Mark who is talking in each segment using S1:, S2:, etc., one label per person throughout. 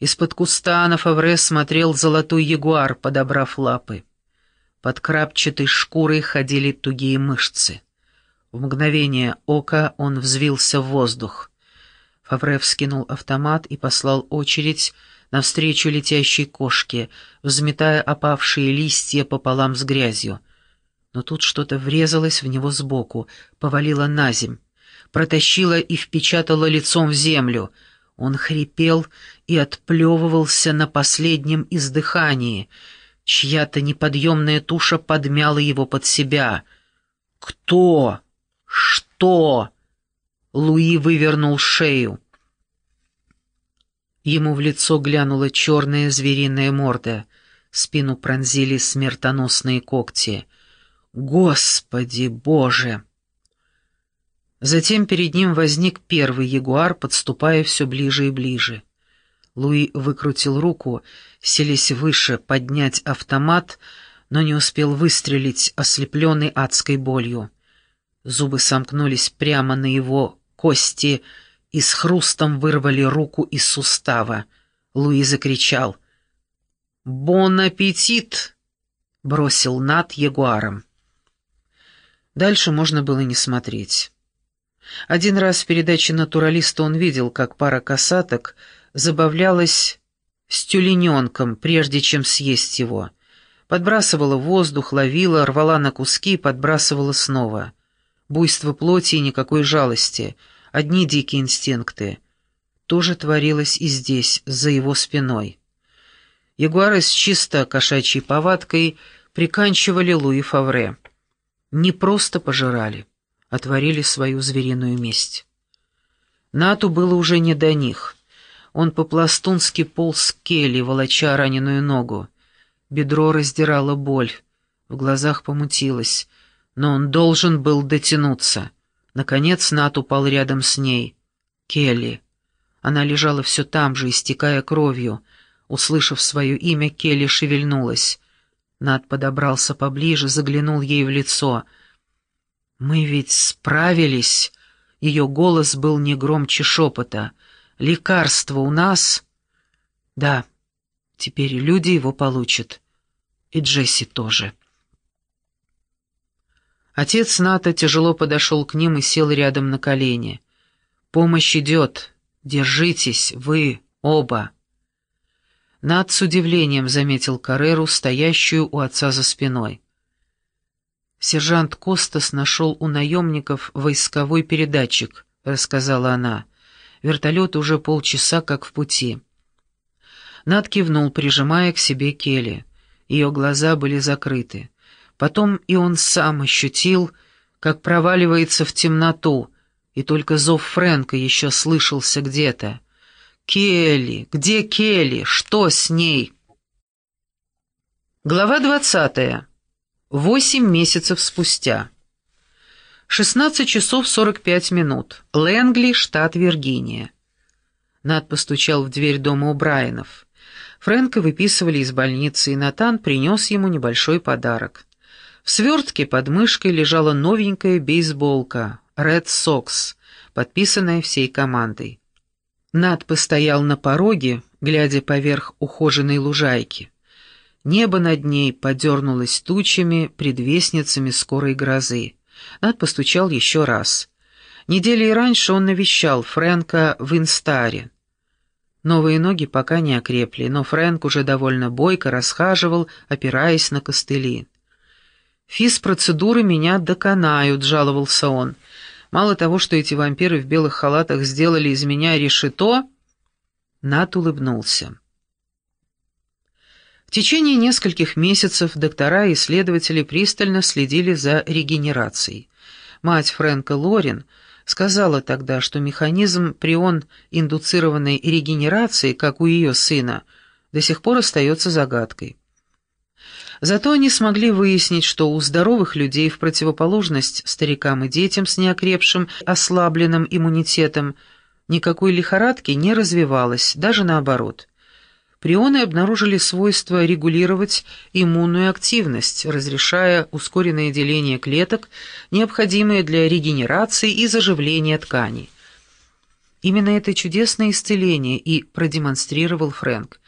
S1: Из-под куста на Фавре смотрел золотой ягуар, подобрав лапы. Под крапчатой шкурой ходили тугие мышцы. В мгновение ока он взвился в воздух. Фавре вскинул автомат и послал очередь навстречу летящей кошке, взметая опавшие листья пополам с грязью. Но тут что-то врезалось в него сбоку, повалило на земь, протащило и впечатало лицом в землю. Он хрипел и отплевывался на последнем издыхании. Чья-то неподъемная туша подмяла его под себя. «Кто? Что?» Луи вывернул шею. Ему в лицо глянула черная звериная морда. Спину пронзили смертоносные когти. «Господи Боже!» Затем перед ним возник первый ягуар, подступая все ближе и ближе. Луи выкрутил руку, селись выше поднять автомат, но не успел выстрелить, ослепленный адской болью. Зубы сомкнулись прямо на его кости и с хрустом вырвали руку из сустава. Луи закричал. «Бон аппетит!» — бросил над ягуаром. Дальше можно было не смотреть. Один раз в передаче «Натуралиста» он видел, как пара касаток забавлялась с тюлененком, прежде чем съесть его. Подбрасывала воздух, ловила, рвала на куски и подбрасывала снова. Буйство плоти и никакой жалости, одни дикие инстинкты. То же творилось и здесь, за его спиной. Ягуары с чисто кошачьей повадкой приканчивали Луи Фавре. Не просто пожирали, а творили свою звериную месть. Нату было уже не до них. Он по-пластунски полз к Келли, волоча раненую ногу. Бедро раздирало боль, в глазах помутилось — но он должен был дотянуться. Наконец Нат упал рядом с ней. Келли. Она лежала все там же, истекая кровью. Услышав свое имя, Келли шевельнулась. Нат подобрался поближе, заглянул ей в лицо. «Мы ведь справились!» Ее голос был не громче шепота. «Лекарство у нас?» «Да, теперь люди его получат. И Джесси тоже». Отец Ната тяжело подошел к ним и сел рядом на колени. «Помощь идет. Держитесь, вы оба». Нат с удивлением заметил Кареру, стоящую у отца за спиной. «Сержант Костас нашел у наемников войсковой передатчик», — рассказала она. «Вертолет уже полчаса как в пути». Нат кивнул, прижимая к себе Келли. Ее глаза были закрыты. Потом и он сам ощутил, как проваливается в темноту, и только зов Фрэнка еще слышался где-то. «Келли! Где Келли? Что с ней?» Глава двадцатая. Восемь месяцев спустя. 16 часов 45 минут. Лэнгли, штат Виргиния. Над постучал в дверь дома у Брайанов. Фрэнка выписывали из больницы, и Натан принес ему небольшой подарок. В свертке под мышкой лежала новенькая бейсболка «Red Sox», подписанная всей командой. Над постоял на пороге, глядя поверх ухоженной лужайки. Небо над ней подернулось тучами, предвестницами скорой грозы. Над постучал еще раз. Недели и раньше он навещал Фрэнка в Инстаре. Новые ноги пока не окрепли, но Фрэнк уже довольно бойко расхаживал, опираясь на костыли. «Физ-процедуры меня доконают», — жаловался он. «Мало того, что эти вампиры в белых халатах сделали из меня решето...» Нат улыбнулся. В течение нескольких месяцев доктора и исследователи пристально следили за регенерацией. Мать Фрэнка Лорин сказала тогда, что механизм прион-индуцированной регенерации, как у ее сына, до сих пор остается загадкой. Зато они смогли выяснить, что у здоровых людей в противоположность старикам и детям с неокрепшим, ослабленным иммунитетом, никакой лихорадки не развивалось, даже наоборот. Прионы обнаружили свойство регулировать иммунную активность, разрешая ускоренное деление клеток, необходимое для регенерации и заживления тканей. Именно это чудесное исцеление и продемонстрировал Фрэнк.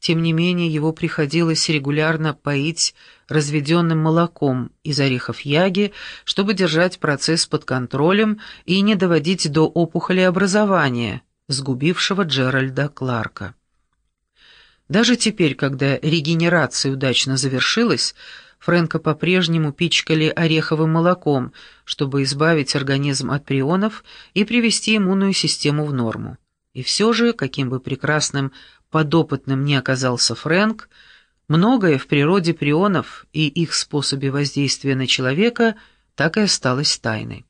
S1: Тем не менее, его приходилось регулярно поить разведенным молоком из орехов яги, чтобы держать процесс под контролем и не доводить до опухоли образования, сгубившего Джеральда Кларка. Даже теперь, когда регенерация удачно завершилась, Фрэнка по-прежнему пичкали ореховым молоком, чтобы избавить организм от прионов и привести иммунную систему в норму. И все же, каким бы прекрасным подопытным ни оказался Фрэнк, многое в природе прионов и их способе воздействия на человека так и осталось тайной.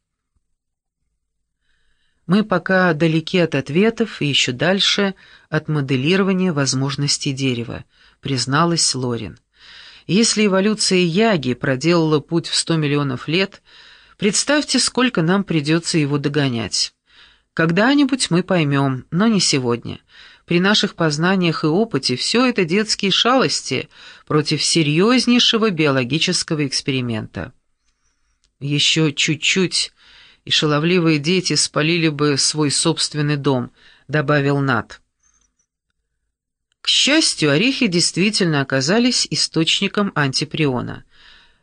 S1: Мы пока далеки от ответов и еще дальше от моделирования возможностей дерева, призналась Лорин. Если эволюция Яги проделала путь в сто миллионов лет, представьте, сколько нам придется его догонять. Когда-нибудь мы поймем, но не сегодня. При наших познаниях и опыте все это детские шалости против серьезнейшего биологического эксперимента. Еще чуть-чуть, и шаловливые дети спалили бы свой собственный дом, добавил Нат. К счастью, орехи действительно оказались источником антиприона.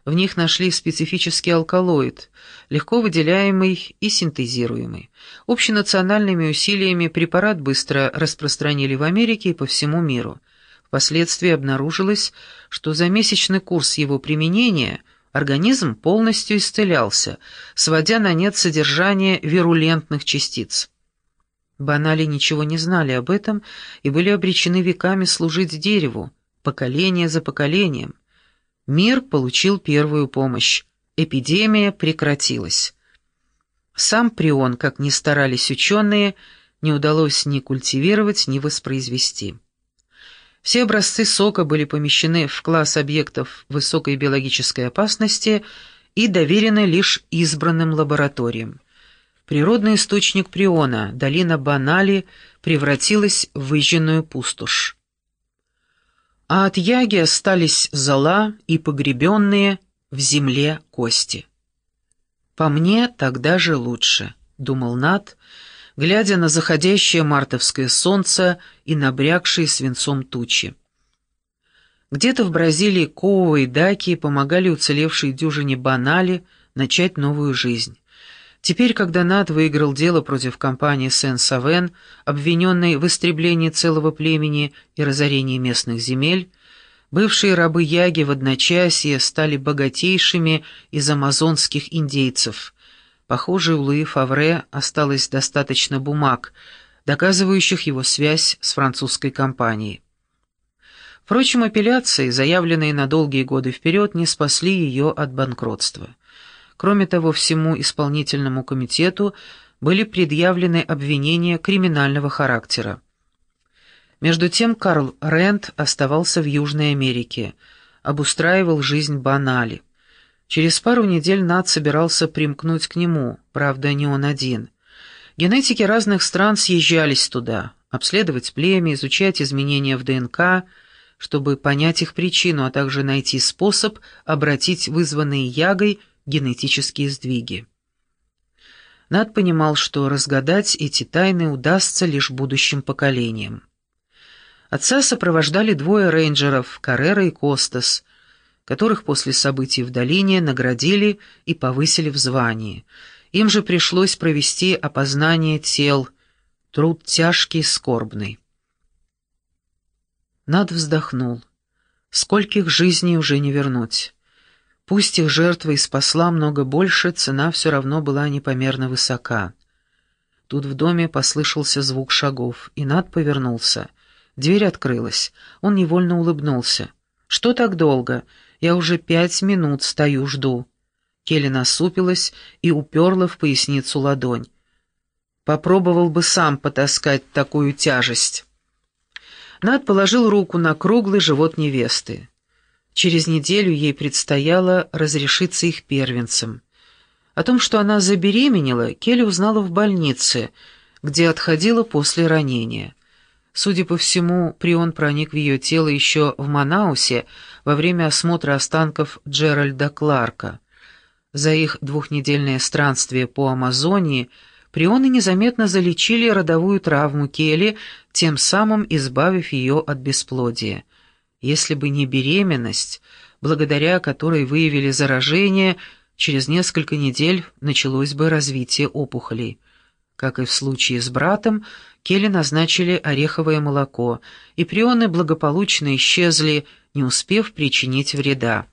S1: В них нашли специфический алкалоид, легко выделяемый и синтезируемый. Общенациональными усилиями препарат быстро распространили в Америке и по всему миру. Впоследствии обнаружилось, что за месячный курс его применения организм полностью исцелялся, сводя на нет содержание вирулентных частиц. Банали ничего не знали об этом и были обречены веками служить дереву, поколение за поколением. Мир получил первую помощь. Эпидемия прекратилась. Сам прион, как ни старались ученые, не удалось ни культивировать, ни воспроизвести. Все образцы сока были помещены в класс объектов высокой биологической опасности и доверены лишь избранным лабораториям. Природный источник приона, долина Банали, превратилась в выжженную пустошь а от яги остались зола и погребенные в земле кости. «По мне тогда же лучше», — думал Нат, глядя на заходящее мартовское солнце и набрякшие свинцом тучи. Где-то в Бразилии Коува и Даки помогали уцелевшей дюжине Банали начать новую жизнь. Теперь, когда Над выиграл дело против компании Сен-Савен, обвиненной в истреблении целого племени и разорении местных земель, бывшие рабы Яги в одночасье стали богатейшими из амазонских индейцев. Похоже, у Луи Фавре осталось достаточно бумаг, доказывающих его связь с французской компанией. Впрочем, апелляции, заявленные на долгие годы вперед, не спасли ее от банкротства. Кроме того, всему исполнительному комитету были предъявлены обвинения криминального характера. Между тем Карл Рент оставался в Южной Америке, обустраивал жизнь Банали. Через пару недель Над собирался примкнуть к нему, правда, не он один. Генетики разных стран съезжались туда, обследовать племя, изучать изменения в ДНК, чтобы понять их причину, а также найти способ обратить вызванные ягой генетические сдвиги. Над понимал, что разгадать эти тайны удастся лишь будущим поколениям. Отца сопровождали двое рейнджеров, Каррера и Костас, которых после событий в долине наградили и повысили в звании. Им же пришлось провести опознание тел, труд тяжкий и скорбный. Над вздохнул. Скольких жизней уже не вернуть. Пусть их жертва и спасла много больше, цена все равно была непомерно высока. Тут в доме послышался звук шагов, и Над повернулся. Дверь открылась. Он невольно улыбнулся. «Что так долго? Я уже пять минут стою, жду». Келли насупилась и уперла в поясницу ладонь. «Попробовал бы сам потаскать такую тяжесть». Над положил руку на круглый живот невесты. Через неделю ей предстояло разрешиться их первенцем. О том, что она забеременела, Келли узнала в больнице, где отходила после ранения. Судя по всему, прион проник в ее тело еще в Манаусе во время осмотра останков Джеральда Кларка. За их двухнедельное странствие по Амазонии Прионы незаметно залечили родовую травму Келли, тем самым избавив ее от бесплодия. Если бы не беременность, благодаря которой выявили заражение, через несколько недель началось бы развитие опухолей. Как и в случае с братом, Келли назначили ореховое молоко, и прионы благополучно исчезли, не успев причинить вреда.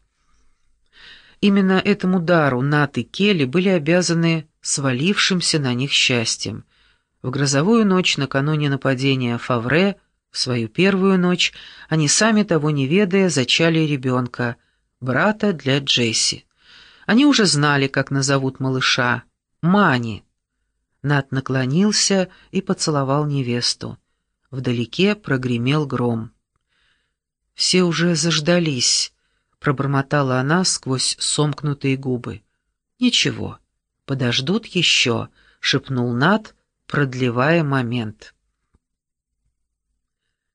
S1: Именно этому дару Нат и Келли были обязаны свалившимся на них счастьем. В грозовую ночь накануне нападения Фавре, в свою первую ночь, они сами того не ведая зачали ребенка, брата для Джесси. Они уже знали, как назовут малыша — Мани. Нат наклонился и поцеловал невесту. Вдалеке прогремел гром. «Все уже заждались», — пробормотала она сквозь сомкнутые губы. «Ничего» подождут еще», — шепнул Над, продлевая момент.